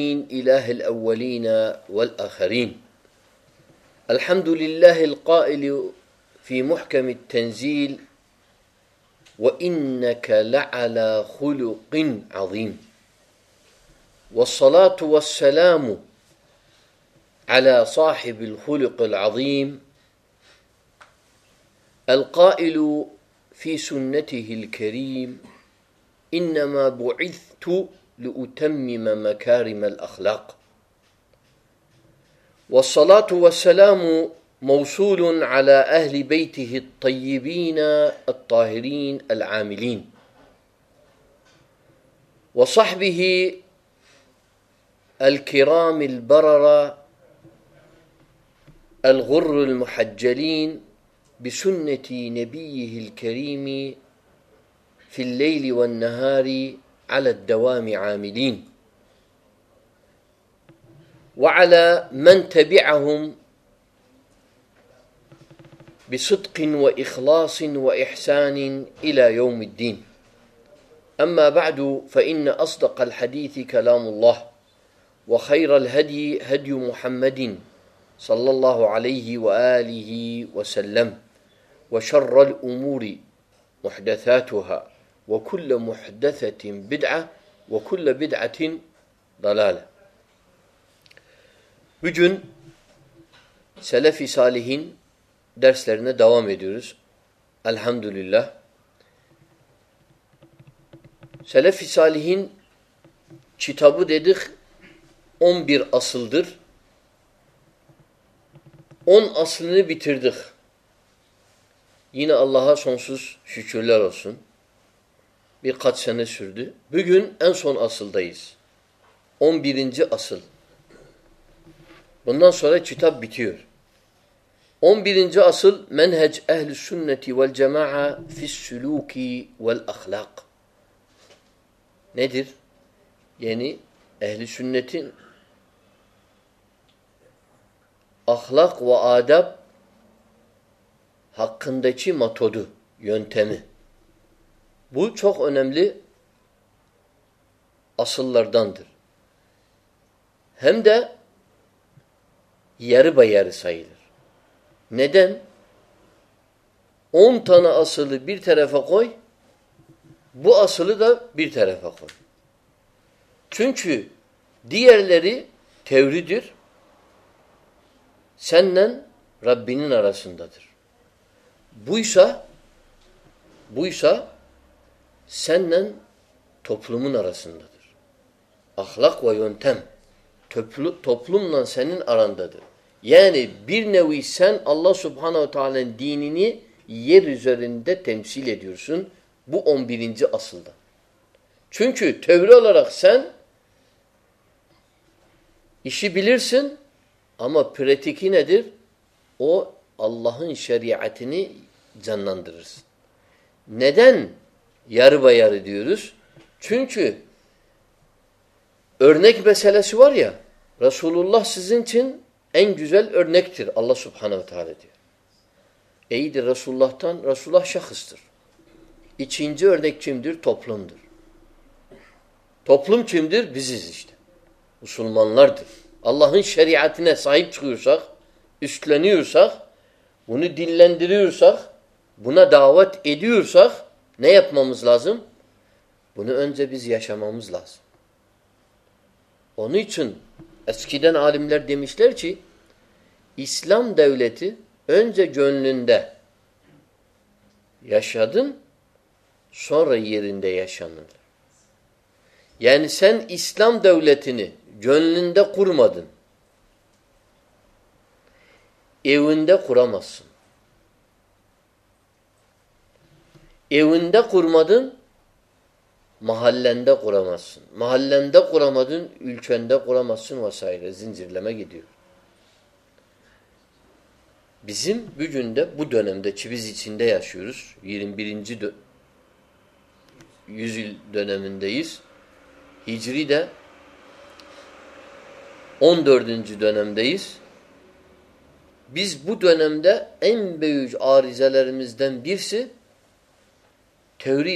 إله الأولين والآخرين الحمد لله القائل في محكم التنزيل وإنك لعلى خلق عظيم والصلاة والسلام على صاحب الخلق العظيم القائل في سنته الكريم إنما بعثت لأتمم مكارم الأخلاق والصلاة والسلام موصول على أهل بيته الطيبين الطاهرين العاملين وصحبه الكرام البررة الغر المحجلين بسنة نبيه الكريم في الليل والنهار على الدوام عاملين وعلى من تبعهم بصدق وإخلاص وإحسان إلى يوم الدين أما بعد فإن أصدق الحديث كلام الله وخير الهدي هدي محمد صلى الله عليه وآله وسلم وشر الأمور محدثاتها وكل محدثة بدعة وكل بدعة ضلالة Bugün Selefi Salihin derslerine devam ediyoruz. Elhamdülillah. Selefi Salihin kitabı dedik 11 asıldır. 10 aslını bitirdik. Yine Allah'a sonsuz şükürler olsun. birkaç sene sürdü. Bugün en son asıldayız. 11. asıl. Bundan sonra kitap bitiyor. 11. asıl menhec ehli sünneti vel cemaa fi suluki vel ahlak. Nedir? Yani ehli sünnetin ahlak ve adab hakkındaki matodu, yöntemi. Hı. بو چوک املی اصل ham در بھائی سہی نصل بری فک بو اصل درترا فک چیئر تھے دین راسور بھ سنفلوم اخلاقم نہ سنن ارن ددر یعنی سن اللہ سبحانو تعالین تمسی سن بو اومین اصل دہ چن چھو تھوڑا سنسی بیلر سن ہمرکھی ندر او اللہ شریعہ یار بہ یار دورس چنچ ارنک بسل اِس وایا رسول اللہ سن چھن این گزیل ارنک تر اللہ صبح خانہ تھارہ تر عید رسول اللہ رسول اللہ شخص تر یہ چھین جرنک چمد تبل در تفلم چمد بزیز رسلم لرد اللہ ہند شریعت نسخ اشلانی ارس و نلین درس بھنہ دعوت عید ارس نئی اپما مجل لازم بنوس یا شمہ مجلاز اونچی دن عالم در دس لڑچی اسلام دولت جان لنندہ سور دہشان یعنی سن اسلام دولت نرمدن دہ خرم سم اوند دا کورمادن محالیہ کورا ماسن محالیہ کورامادن کر بونا چھن درسلری ام دردنجن دے بدن دینی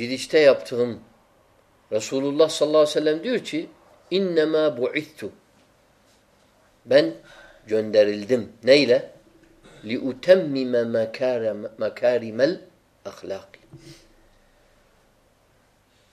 لہشت رسول اللہ صرف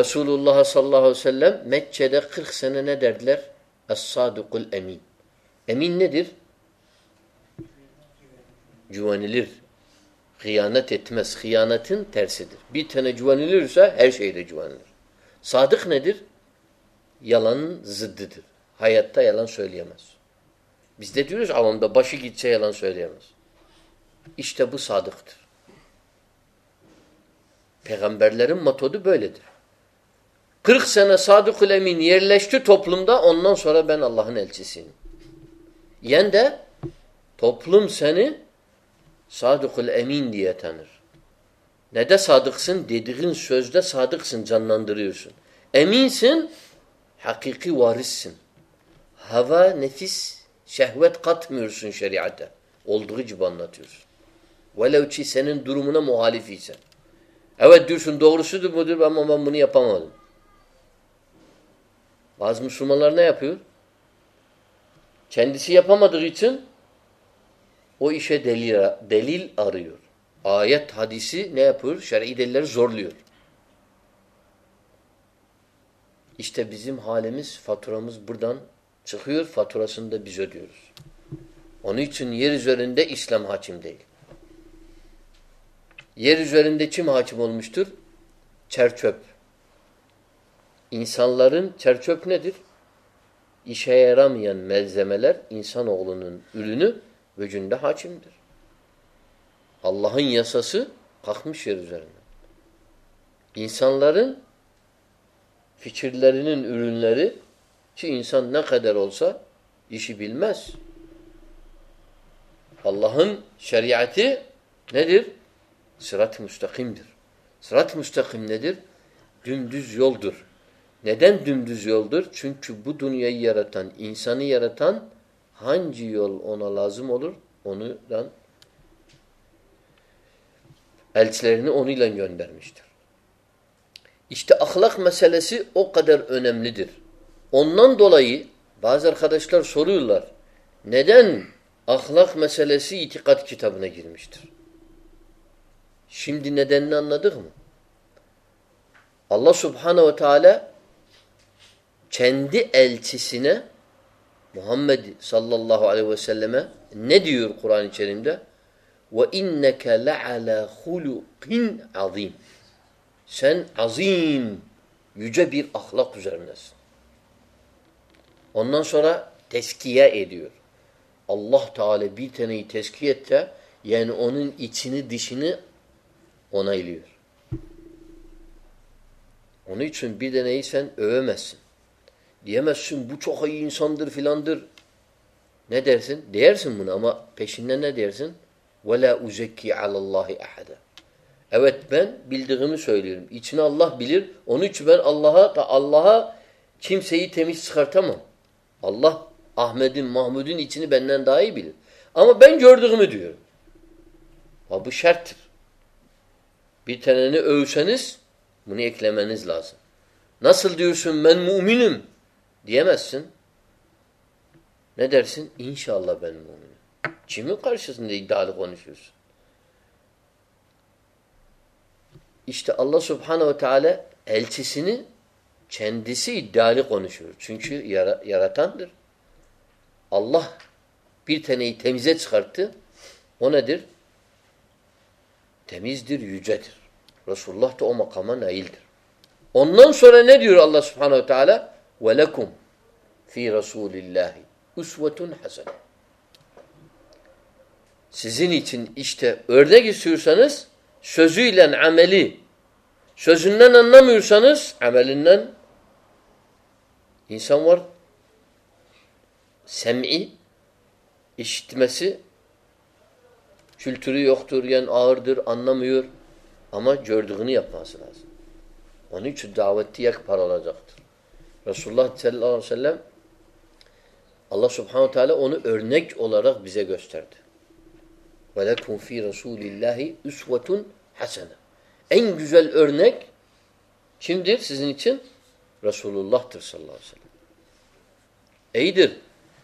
رسول اللہ صدل اسادق العمیان صادقہ سہلیمس پھیغم بڈل پھر سنہ سادک المین لش تو تھوف لم دا ان سب اللہ یہ سن سادکل امین دیا دہ سادک سنت دہ سادک سن زندر سن امین سن حقیقی وار سن ہوا نفیس شہوت کتھ میرے بانت سن وی سین درومنا محالفی سن دور سے ہا چمت چر چپر انسان لارن چر چڑ عشمیر انسان ارجنڈا ہاتھ اللہسمر انسان لارن پیچر لاری انسان یہ اللہ ندر سرات مستقم در سرات مستاخم ندر نیڈین دل در چن چوبیا یارات اخلاق مسیا انے نی ان دلائی بازار سروار اخلاق مشیال نگر اللہ سب ہانوا لیا محمد صلی اللہ ویسک سن بچاندر فی الدر نہ دیر سن دیر سنا پیشن سنیا اللہ اللہ چھم سے اللہ احمد محمود یہ بچنس منلس لاس نسل دن دین سم کر ال اللہ صبح سن چند سنچر اللہ پھر تم کر تم در رسول تو مقمہ سورہ اللہ صفحان ویلیکم فی رسول اللہ اس وتھن حسن سنی چنگی سنس سلنم سنس ایمل سمیمس چل چوری وخترین اپنا دعوتی رسول صاء اللہ علیہ السلام اللہ صبح رسول اللہ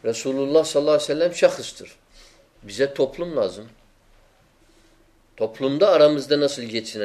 رسول اللہ صلی اللہ علیہ وسلم شخصر تھفلوم نازم تھپل درام سے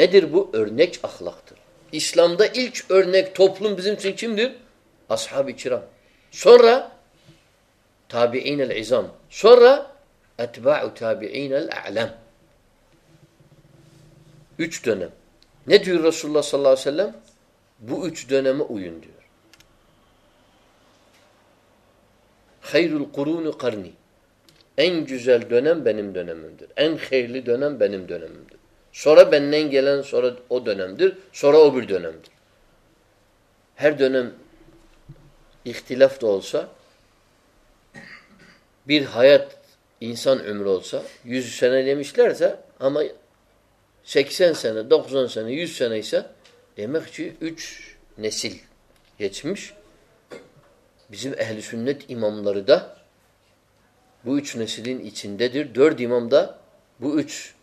ندر بھونیچ اخلاق اسلام دہسم سن را تاب عین الزام سن را اتھ بہ اٹھا یہ دونم ندر رسول اللہ ص اللہ علم بوش دم خیر القرو ننی این جز دونم بینم دون خیر دونم بینم دون سو بینک گیلا سور ادونا دور اوڑ ہر دونم اختیلاف رولس بیسان سے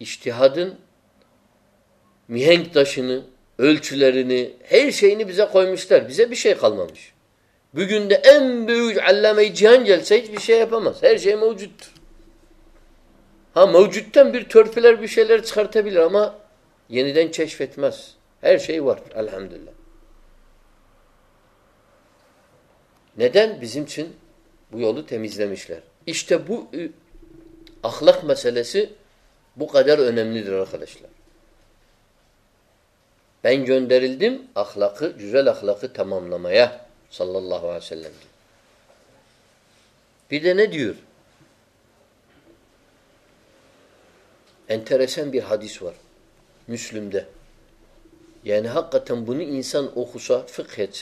میانٹاسر ہاں الحمد اللہ بکم نسل دین جلدیم آخلاخ لکھ لاکھ تھامور مسلم بنیسانس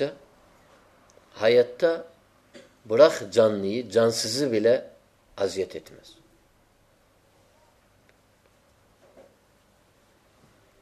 آزیت مس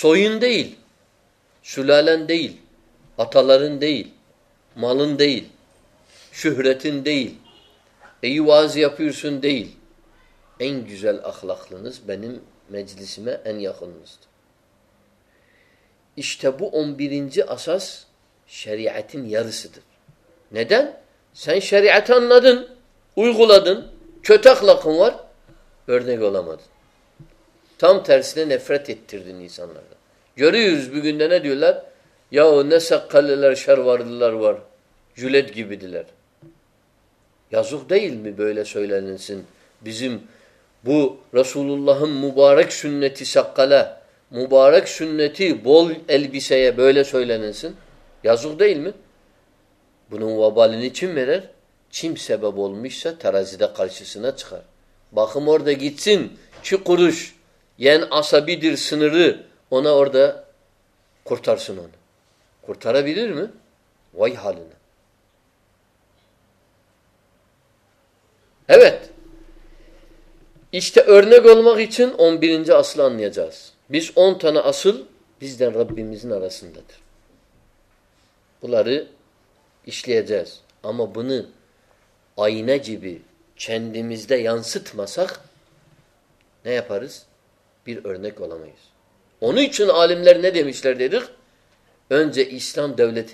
سوی دل سلال اتحل مل دل شہرت دل ایز یا پھر سیل ایجو اخلاس بینس یہ شیری اتھن یل سد نا سیری اتنہ دن اُلغول چھت اخلاق مبارک سُن مبارک سُن بولیا سن سنجو دل بُن بالنی چھمر چماز سن باقمردیش یعنی آسا گڑھ سنر اونا اردا کورٹار سنتارا وا لا ارنے گل من بیسل نے اسلام اسلے جس آما بن آئی نا جی بھی سین دنس ماس ذارس پھر انالم لڑکے اسلام دولت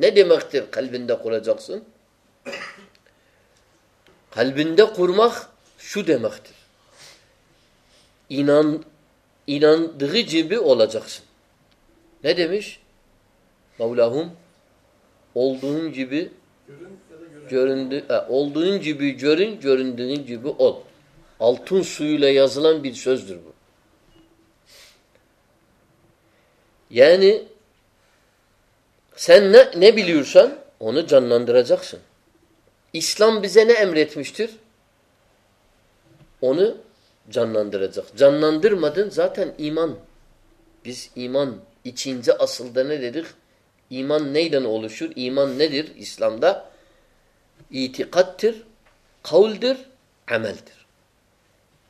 نی دمخلبہ خورہ جاکسم خلبندہ کورمخ سو دماخ تر ایناندھی جیب اولا جاکسم نمش بول اولود جب اولدو جب جن جن جب اول Altın suyuyla yazılan bir sözdür bu. Yani sen ne, ne biliyorsan onu canlandıracaksın. İslam bize ne emretmiştir? Onu canlandıracak. Canlandırmadın zaten iman. Biz iman içince asılda ne dedik? İman neyden oluşur? İman nedir İslam'da? İtikattır, kavldir, emeldir.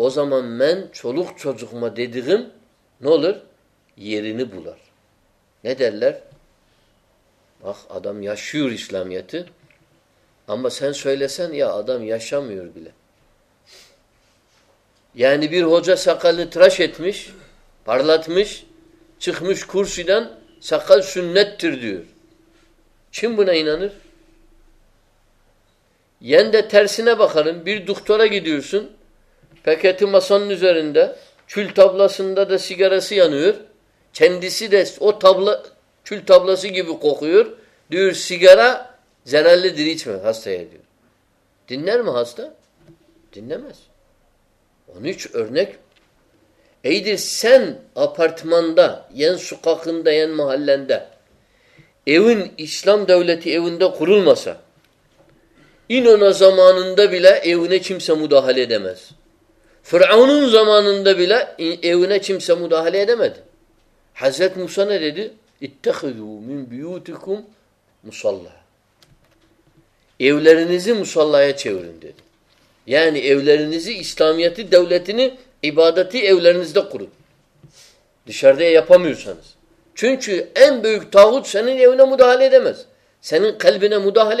مینوکما دے دن نولر یری نولہ مل سکالات کورسی دان سکال سندو چم بنائی یعنی دیر سے گیڈیو سن pocket ماسنج لن دا زیر مستا ماسو سین محالین اسلام در نظماندہ سمے مس زماندن سے حضرت اللہ اسلامیات نی عبادت سن دین خلبن حل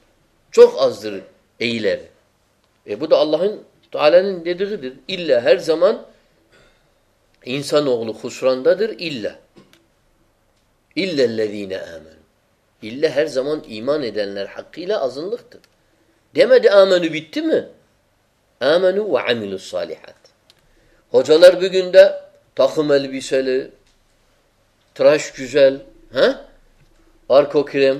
چوکر بگمل ہاں ارکم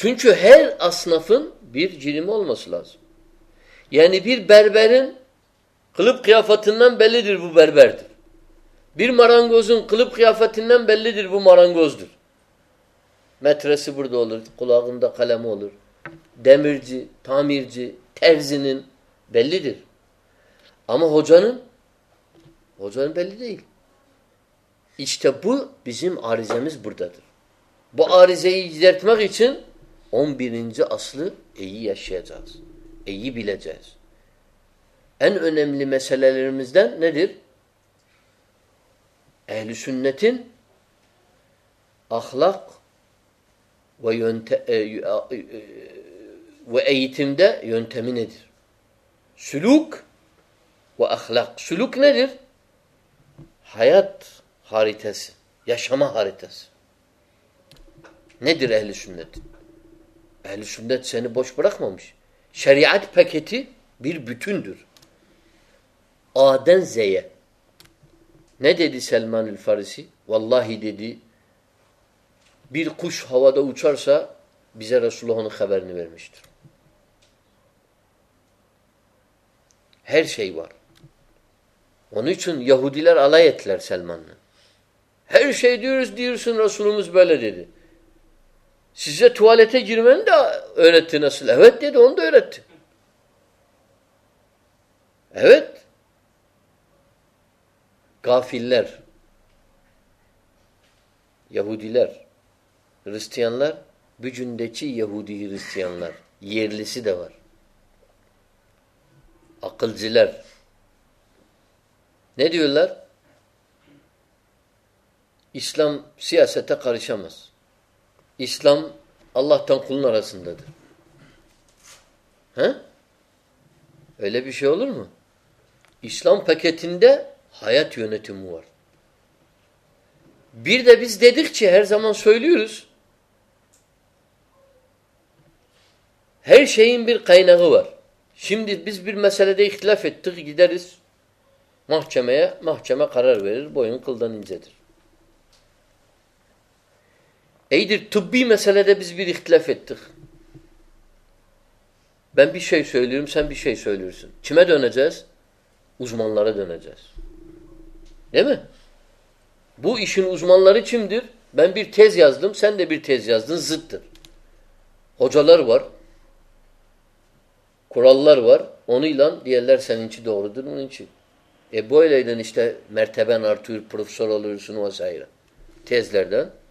سنچناف جمل یعنی بیر بربیر خلب خیافت نام درباردر بیر مرانگوزن خلب خیافت نام دل بھو مارانگوز در میتراس بڑا جی تامر جیل اما ہو جانا یہ بو بار جام بر در بہز مخچن اومل اہزاس الاز اہل سنت اخ لی تم دے یہ تھد سلوک و اخلاق سلوک ندر حیات ہارتھس یا شمہ ہارتھس ندر اہل سمت مس یہ دلار سلمان نے ری آن لے ری آر یہ سی دور اکل اسلام سی آسمس İslam Allah'tan kulun arasındadır. He? Öyle bir şey olur mu? İslam paketinde hayat yönetimi var. Bir de biz dedikçe her zaman söylüyoruz. Her şeyin bir kaynağı var. Şimdi biz bir meselede ihtilaf ettik gideriz. Mahkemeye mahkeme karar verir. Boyun kıldan incedir. چمدیر سین دس دن زر اجلر ور انی سانچ دور دن سے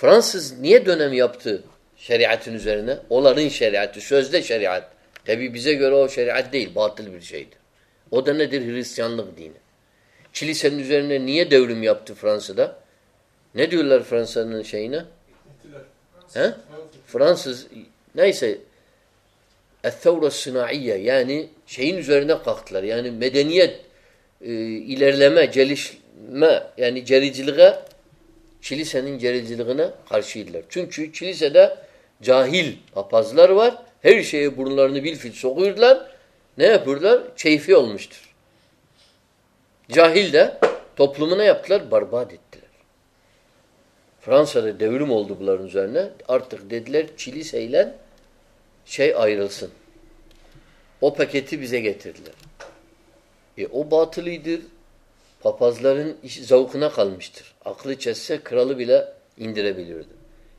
France نظر آج France France نہیں آئی یعنی kilisenin gericiliğine karşıydılar. Çünkü kilisede cahil papazlar var. Her şeye burnlarını bil fil sokuyordular. Ne yapıyorlar? Keyfi olmuştur. Cahil de toplumuna yaptılar? Barbat ettiler. Fransa'da devrim oldu bunların üzerine. Artık dediler kiliseyle şey ayrılsın. O paketi bize getirdiler. E o batılıydı. papazların zavukuna kalmıştır. Aklı çesse kralı bile indirebilirdi.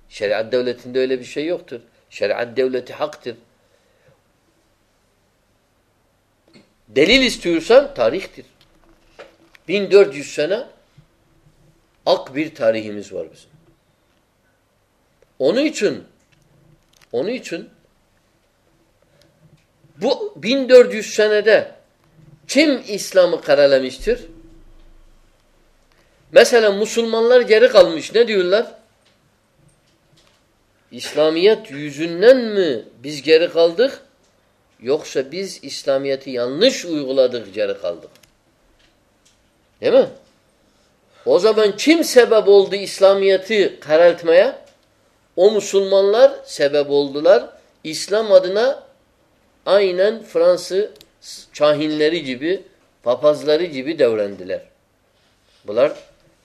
Şeriat devletinde öyle bir şey yoktur. Şeriat devleti haktır. Delil istiyorsan tarihtir. 1400 sene ak bir tarihimiz var bizim. Onun için onun için bu 1400 senede kim İslam'ı karalamıştır? میں سا مسلمان لار جیر مش نا دہ اسلامیات بز غیر دکھ یوق سا بس اسلامیات جرکال دکھ ہو ذبین چم سیبہ بول دسلامیات مائیا او مسلمان لار سیبہ بول دل اسلام مدنہ آئینس شاہین لری جب پفاظلاری جب دوران دلر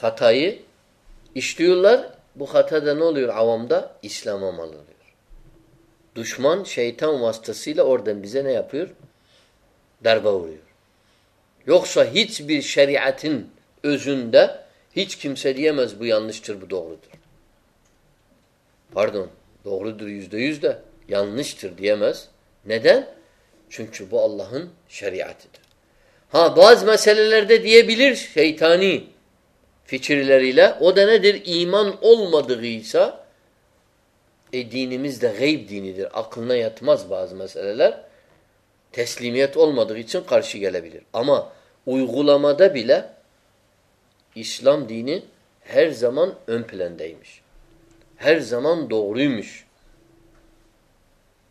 بھا دا اسلام دشمن اردن درباً fikirleriyle o da nedir? İman olmadığıysa e dinimiz de gayb dinidir. Aklına yatmaz bazı meseleler. Teslimiyet olmadığı için karşı gelebilir. Ama uygulamada bile İslam dini her zaman ön plandaymış. Her zaman doğruymuş.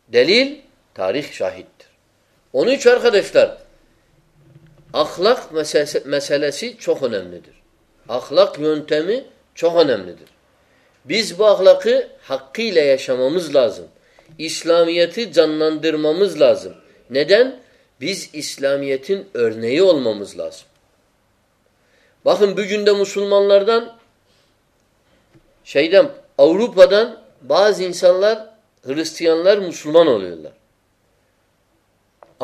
Delil tarih şahittir. Onun için arkadaşlar ahlak meselesi çok önemlidir. اخ لکھ مون تمہیں چوہان لکھ حقی لیا شام لازم اسلام جنما مز لازم نس اسلامت ارنولا مز لازم وجودہ مسلمان لڑ عورو پاز انسان لڑ رستیا لر مسلمان لڑ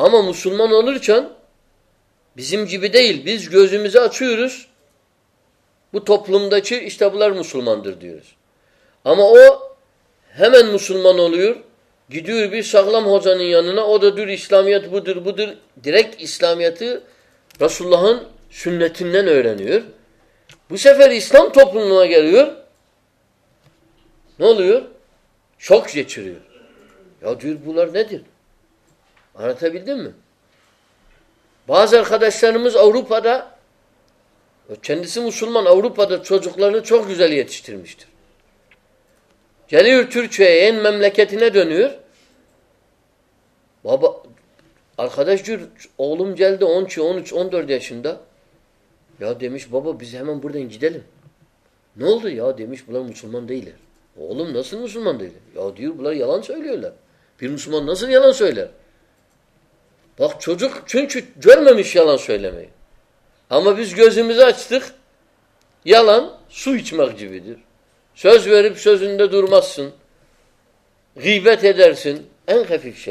آ مسلمان اول چھن بسم جی بلس تھپا مسلمان درد ہمامین ڈیریکٹ اسلامیہ رسول بچے اسلام تھپل گیا بازار چند سنگھ مسلمان اوڑھو پتہ چوز لڑ چوکی مستر جل چورہ بابا اولو جل دیا سندہ یہ بابا بہم بڑے نو تو یہ بلانسان دل اول نسل مسلمان دل بلائی سلیمان نسل علہ سر بھگ چوز چنچ علنہ سلائی ہمہس گوزمزہ یعل سخجر سو رس سن سن خف ش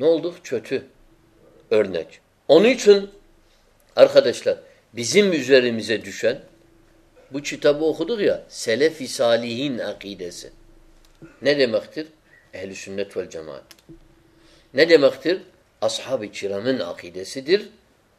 نو دہ چھ اڑ نچ اونچت بزم ضرور بتو سالت الجمان ندمت رحمی سے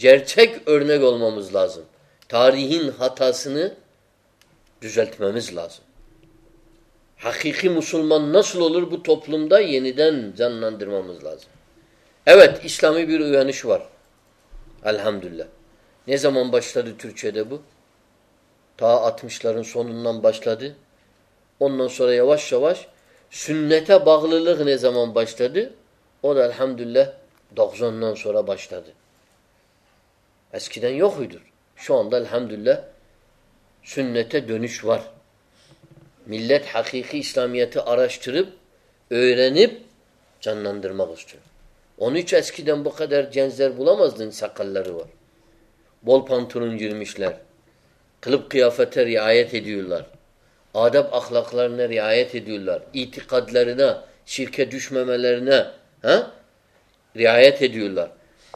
جرچیک ارنے گلما مزلازم ہاتھا سمجھ لاکی خی مسلمان نسل تفلوما یہ دن جانا مزلہ اسلامی سوار الحمد اللہ نیزاما باسداد ٹرچے دب آٹھمس لن سن نام باشدے ار نو سراز سنتا بغلام باشداد الحمد اللہ ڈاکن نام سورا باشدے الحمد اللہ سنیہ ملت حقیق اسلامیہ رعایت آداب اخلاق رعایت اللہ عید قدل شرخمہ رعایت حید اللہ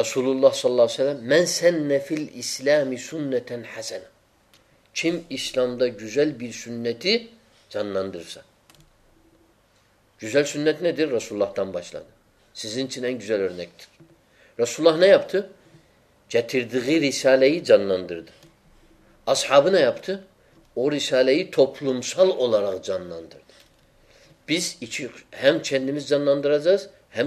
رسول اللہ صلاحمین چیم اسلام جل سُنتی جزل سُنتی نسول تم باسلان سنجل رسول نہیں آپت جتر دیر ریسا لنندرد آس ہب نہیں آبت او ریسالیمسلندر پیس ہم رس ہم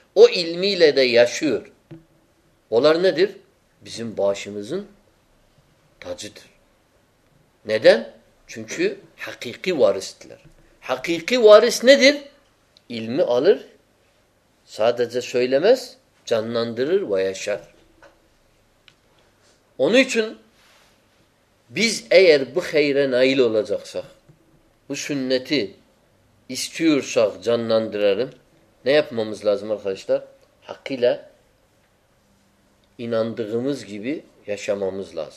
ن د بس نلرمس نیاب محمد لاز مقیلہ گیبرس محمد لاز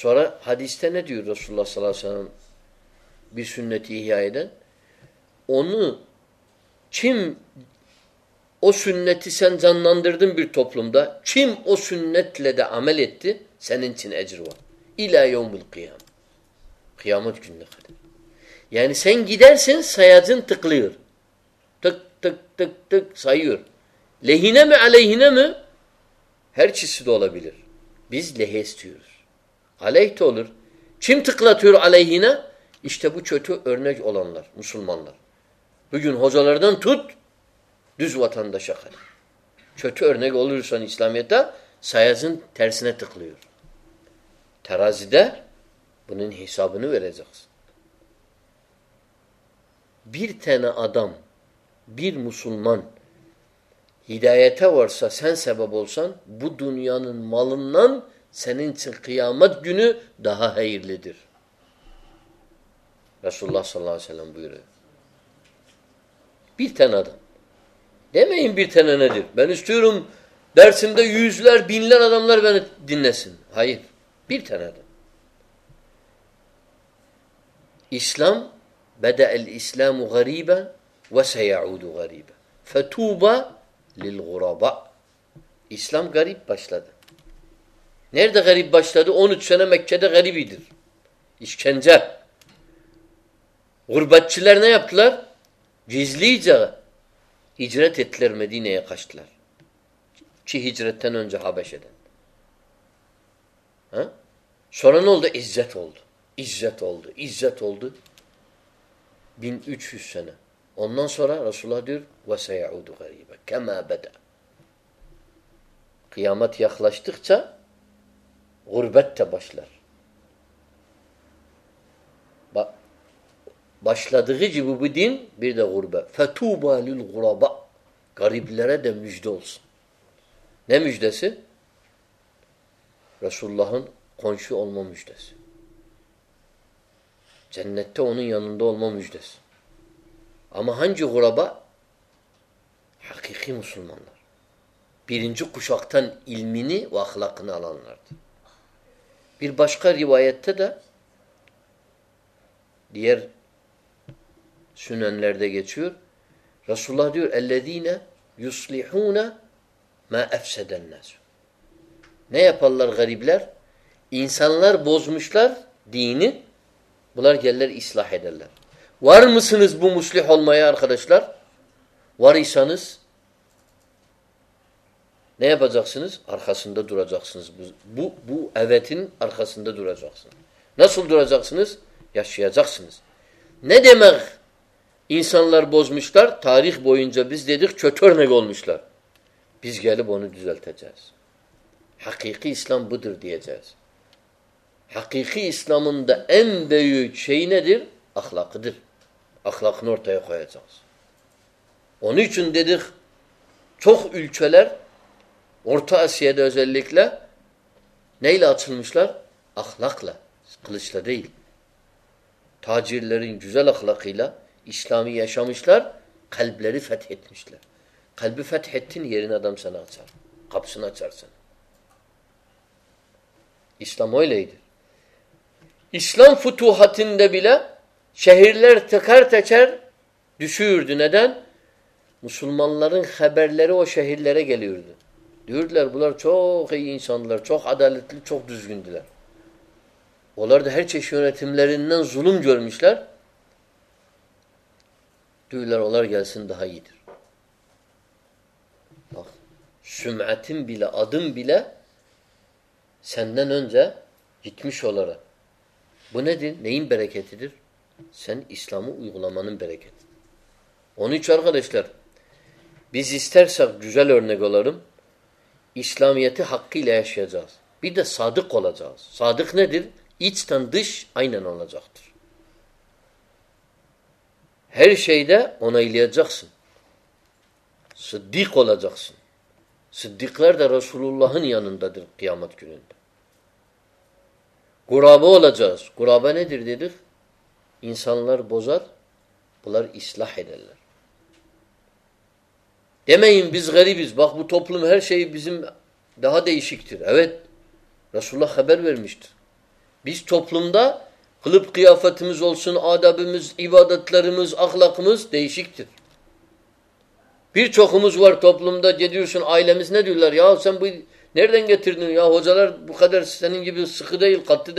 سرا حادثہ چم اصن آمل سنجروا یعنی سین گیٹر سے چت ارنے لر مسلمان چتو ارنے اسلامیہ حساب مسلمان ہدایت رسول غریبا وسیاب اسلام گریب باسل گریب باشلہ ان غریب ہجرت ہٹلر میری نیا ہجرت ہو رسول باشل گاری بھیلرس ڈلس دسول اند مس آمہنجو گڑبا ہاکی مسلمان پیرینچ کتن علم و نلا پیر باسکر ریوایت سنن لڑ دے گی چور رسول اللہ دینا یس لکھوں نہیں اپلر غریب لرسان بوز مسلر دینے اسلر وار مسنس بو مسلے ہل مرخا اسلاریہ بوز مسلر تاریخ چتر نیگل مسلر پی گیا بوناس ہاکی برس ہاکی در ahlakını ortaya koyacağız. Onun için dedik çok ülkeler Orta Asya'da özellikle neyle açılmışlar? Ahlakla. Kılıçla değil. Tacirlerin güzel ahlakıyla İslam'ı yaşamışlar. Kalpleri fethetmişler. Kalbi fethettin yerin adam sana açar. Kapısını açarsın. İslam öyleydi. İslam futuhatinde bile شہیر دشوئی ندین لو شہیر لر گلوڑ بولار دہر چیز ادم بھیلا سن جا جتم شاید نہیں پیر sen İslam'ı uygulamanın bereketi. Onun için arkadaşlar biz istersek güzel örnek olalım. İslamiyet'i hakkıyla yaşayacağız. Bir de sadık olacağız. Sadık nedir? İçten dış aynen olacaktır. Her şeyde onaylayacaksın. Sıddık olacaksın. Sıddıklar da Resulullah'ın yanındadır kıyamet gününde. Kuraba olacağız. Kuraba nedir dedik? اِنشاء اللہ buzzer blur اِس لہ تم بس غریب بخب توف لمبی دہ دکت رسول خبر وشتر بیس توف لمدہ خلط قیافت سن عاداب عبادت لرم اخلاق پھر چھوس گر توف لمدہ سن لمسرنگ سکھل قطل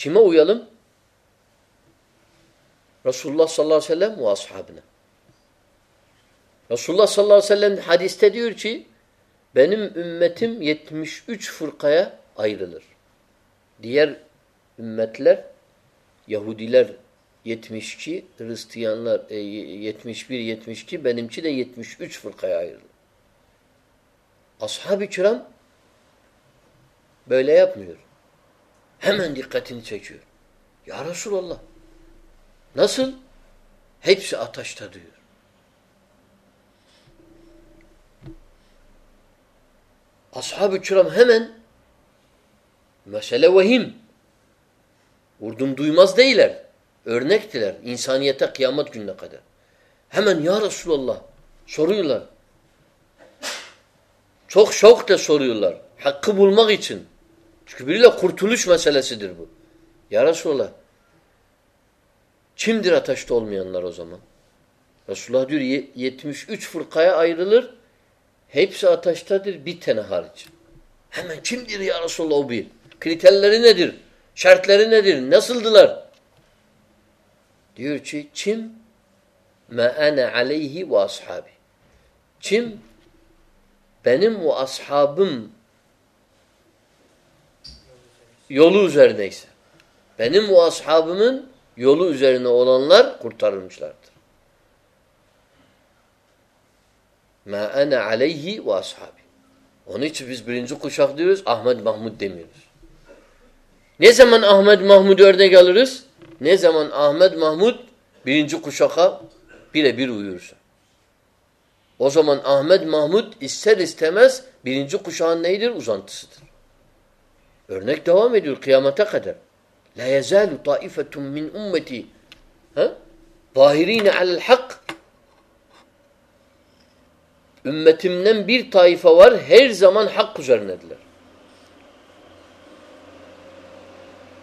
چیما اویہ الم رسول صلی اللہ علیہ رسول اللہ صلی اللہ علیہ حادثیمر دیر چی رستیام حمین یہ کتن سر یار رسول اللہ نسل ہی شرم حمین میں سلیہ وحیم اردن دئی ماس در ارنکھانی تک قیامت گی نقد حمین یار رسول اللہ سوری الوق شوق تر سور حبول مگئی سن Çünkü biriyle kurtuluş meselesidir bu. Ya Resulallah kimdir ateşte olmayanlar o zaman? Resulullah diyor 73 fırkaya ayrılır hepsi ateştedir bir tane hariç. Hemen kimdir ya Resulallah o bir? Kriterleri nedir? Şartları nedir? Nasıldılar? Diyor ki kim? Me ene aleyhi ve ashabi. Kim? Benim ve ashabım Ahmad Mahmood Ahmad Mahmood Ahmad Mahmood متا می باہری زمانے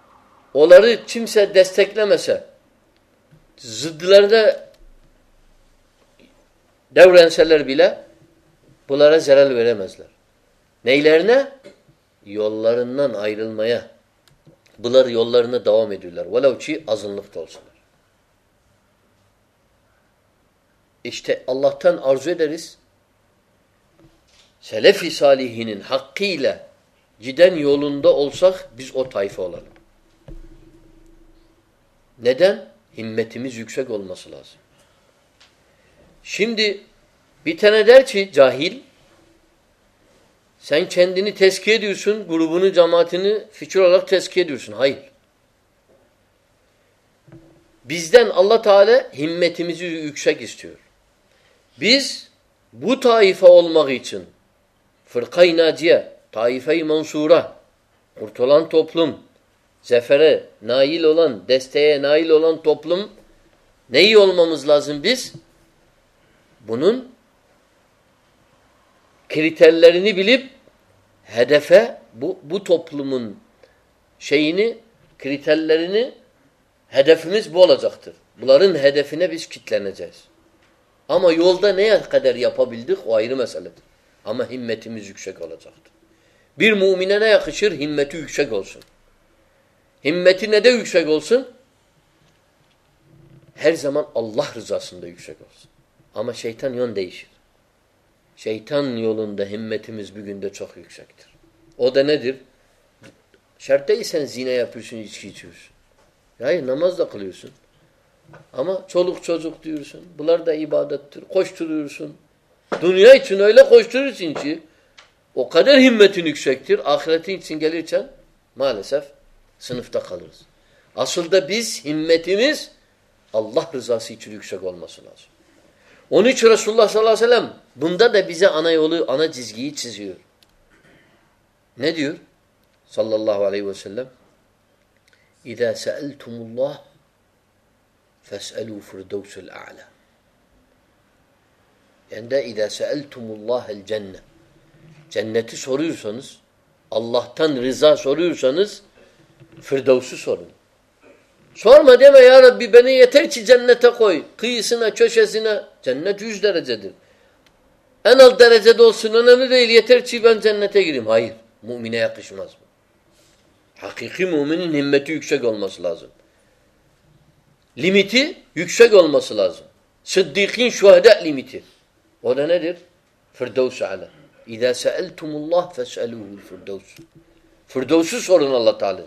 Ruhma لوار devrenseler bile bunlara zarar veremezler. Neylerine? Yollarından ayrılmaya. Bunlar yollarına devam ediyorlar. Velev ki azınlıkta olsunlar. İşte Allah'tan arzu ederiz. Selefi salihinin hakkıyla giden yolunda olsak biz o tayfa olalım. Neden? Himmetimiz yüksek olması lazım. جہیل سین سین دن گروبات نائی للن لفل نی اولما مزلاز بنٹری بول رہے گولاسن اللہ rules ہما شیتھان دشر شیٹھنس بگند شرط ہوماز دخل سن ہم چولک چوچ تر سن بل عبادت سن دنیا چن تر سنچی شیکرت اصل دسمس اللہ رضا سی چیخ اللہ Onun için Resulullah sallallahu aleyhi ve sellem bunda da bize ana yolu, ana çizgiyi çiziyor. Ne diyor? Sallallahu aleyhi ve sellem اِذَا سَأَلْتُمُ اللّٰهِ فَاسْأَلُوا فُرْدَوْسُ الْاَعْلَى Yani de اِذَا سَأَلْتُمُ اللّٰهِ الْجَنَّةِ Cenneti soruyorsanız, Allah'tan rıza soruyorsanız Firdevs'ü sorun. Sorma deme ya Rabbi beni yeter ki cennete koy. Kıyısına, köşesine. Cennet yüz derecedir. En alt derecede olsun önemli değil. Yeter ki ben cennete gireyim. Hayır. Mumine yakışmaz bu. Hakiki müminin himmeti yüksek olması lazım. Limiti yüksek olması lazım. Sıddikin şuhede limiti. O da nedir? Firdevs-i ala. İzâ seeltumullah feselûhul firdevs. Firdevs'ü sorun Allah-u Teala'nın.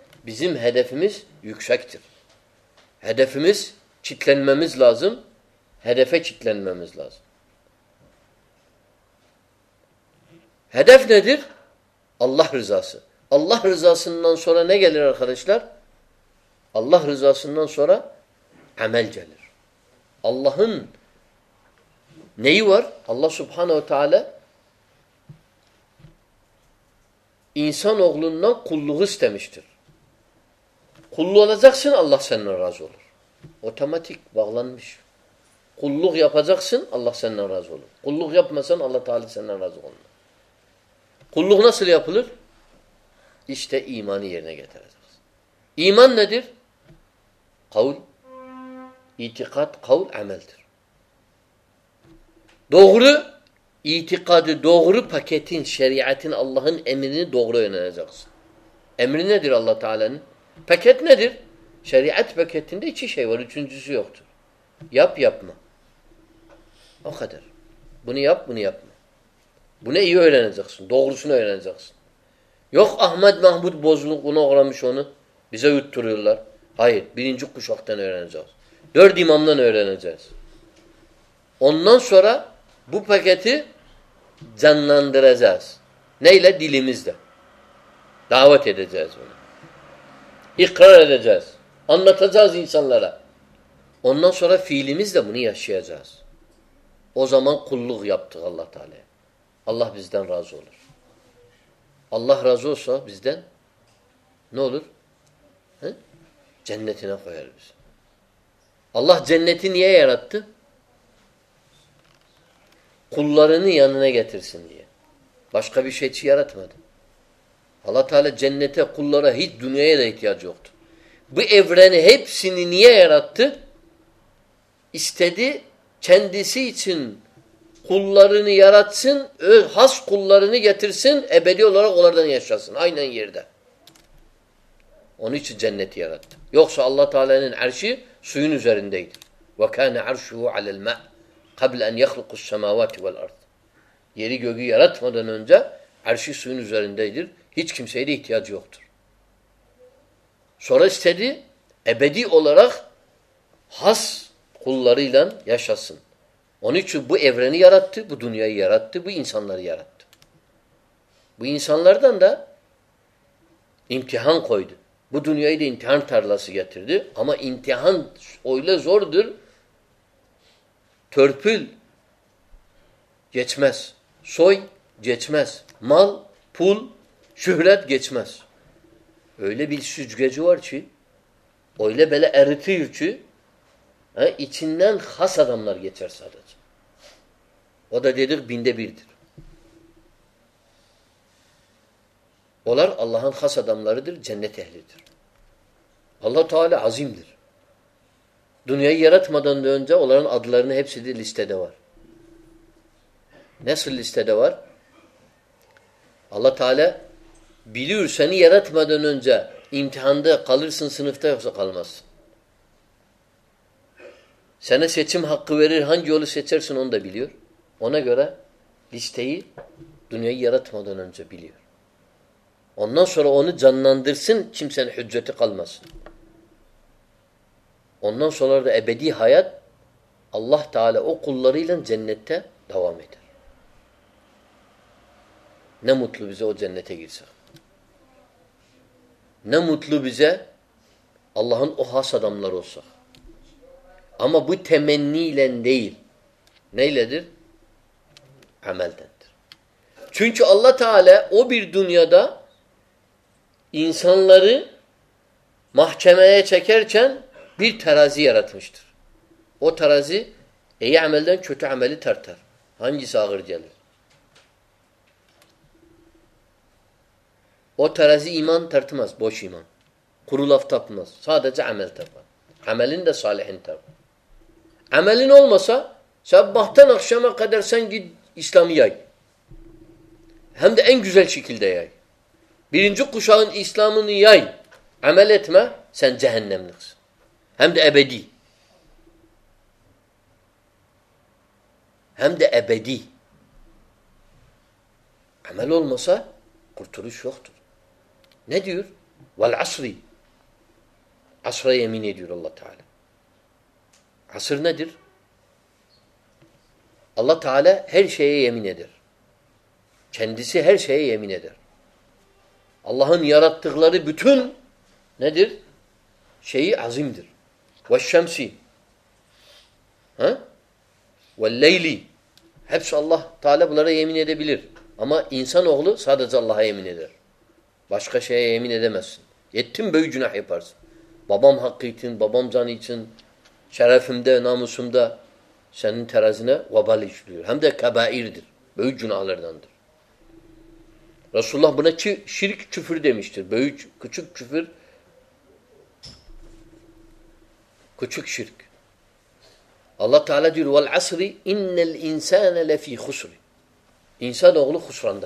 رضا ثرہ اللہ رضا سن سوری وبحانسان کلوسٹر جا سن اللہ اللہ اللہ تعالی پیک پیکم کسان دس نہیں لا واٹر اللہ جل جائے گی باش کبھی میم اللہ تین دے تھینر سن دن اللہ نواٹ نواری ہچ کم سے بہتانسی گیا ہماحان سوس مل پھول شہرت گیچ مسلے اللہ تعالیٰ عظیم در دنیادی اللہ تعالیٰ biliyor seni yaratmadan önce imtihanda kalırsın sınıfta yoksa kalmaz. Sana seçim hakkı verir hangi yolu seçersin onu da biliyor. Ona göre listeyi dünyayı yaratmadan önce biliyor. Ondan sonra onu canlandırsın kimsenin hücreti kalmasın. Ondan sonra da ebedi hayat Allah Teala o kullarıyla cennette devam eder. Ne mutlu bize o cennete girsek. ن مطلوز اللہ صدم چونچ اللہ تعالی او دنیا دہ انسان وہ تھراضی یہ چھوٹے تھر تھر ہاں جی ساگر ج O terazi iman tartmaz. Boş iman. Kuru laf tartmaz. Sadece amel tartmaz. Amelin de salihin tartmaz. Amelin olmasa sabahtan akşama kadar sen git İslam'ı yay. Hem de en güzel şekilde yay. Birinci kuşağın İslam'ını yay. Amel etme. Sen cehennemliksin. Hem de ebedi. Hem de ebedi. Amel olmasa kurtuluş yoktur. در اللہ تعالی در چھ سے ہر شے در اللہ نہ در شی عظیم در شمسی در باسکا سے باباً بابا اللہ تعالی Rossari خوشران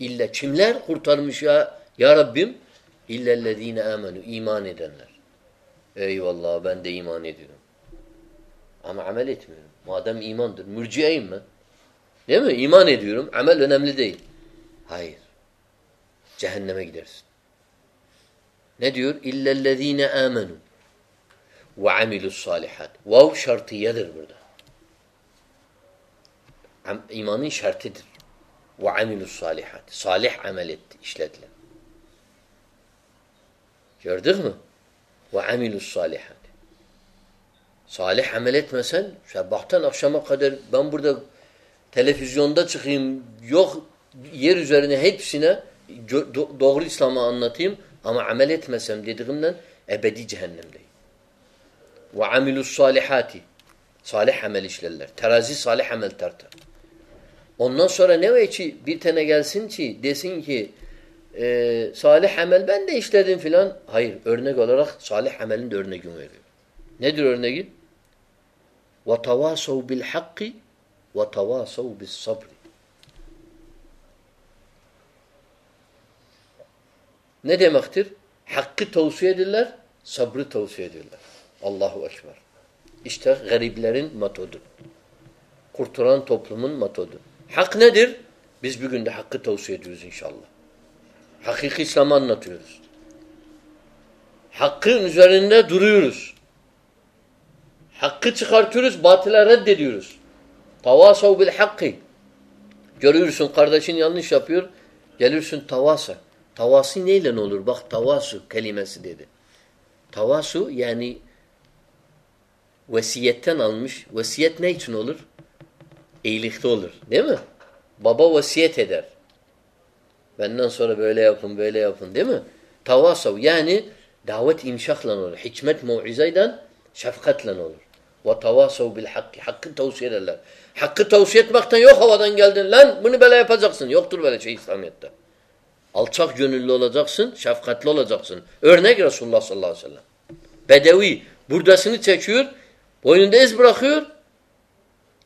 illa kimler kurtarmış ya ya Rabbim? İllellezine amenu iman edenler. Eyvallah ben de iman ediyorum. Ama amel etmiyorum. Madem imandır. Mürciyeyim mi? Değil mi? İman ediyorum. Amel önemli değil. Hayır. Cehenneme gidersin. Ne diyor? İllellezine amenu ve amilus salihat. Vav şartiyedir burada. İmanın şartıdır. ve amilus salihat. Salih amel etti, işlediler. Gördünüz mü? Ve amilus salihat. Salih amel etmesen, sabahtan akşama kadar ben burada televizyonda çıkayım, yok yer üzerine hepsine doğru İslam'ı anlatayım ama amel etmesem dediğimden ebedi cehennemdeyim. Ve amilus salihati. Salih amel işlerler. Terazi salih amel tartar. اندیم دل سبری دل غریب کورتران تھن متو دن حق ن دردہ حق سے ان شاء اللہ حقیقی سلامان حقریس حقیورس بات حق ہیل سنگ کردہ چلو سنسا نیلورت نہیں بابا سیتر سورے دعوت لچمت شفقات شفقات لولا جگ سن کر سُلئی بڑھ دہ سنگ سے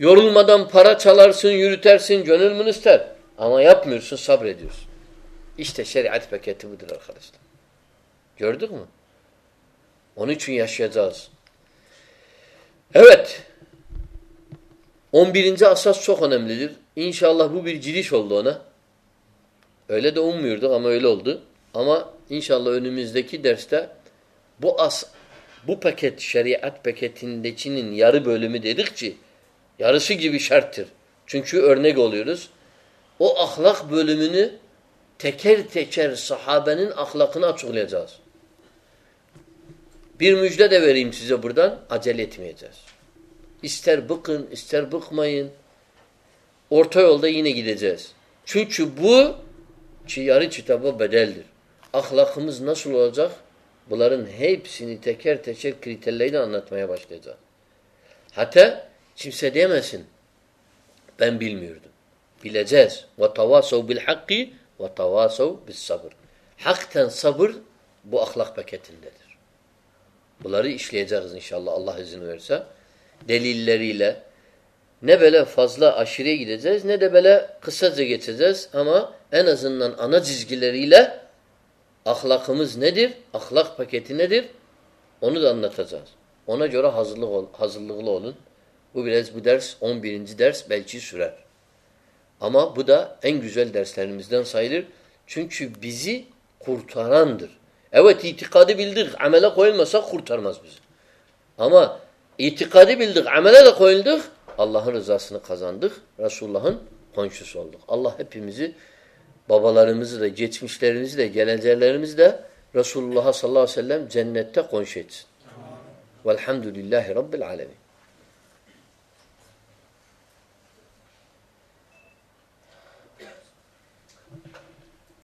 جی سولہ تو دیکھتے یارس کی بھی شرتر چونکہ ارن گولس اوہ اخلاق پیر مجھے زبردان استر بک اسر بکم اوڑت یہ چوار چھ بدل اخلام نسل بلارا صبر بہ لاکھ لاکھ ہم لاکھ پکیت ندرا حضر حضرت رخ رسانس والی بابا لہر سنگھ دہل رسول صنش لہٰ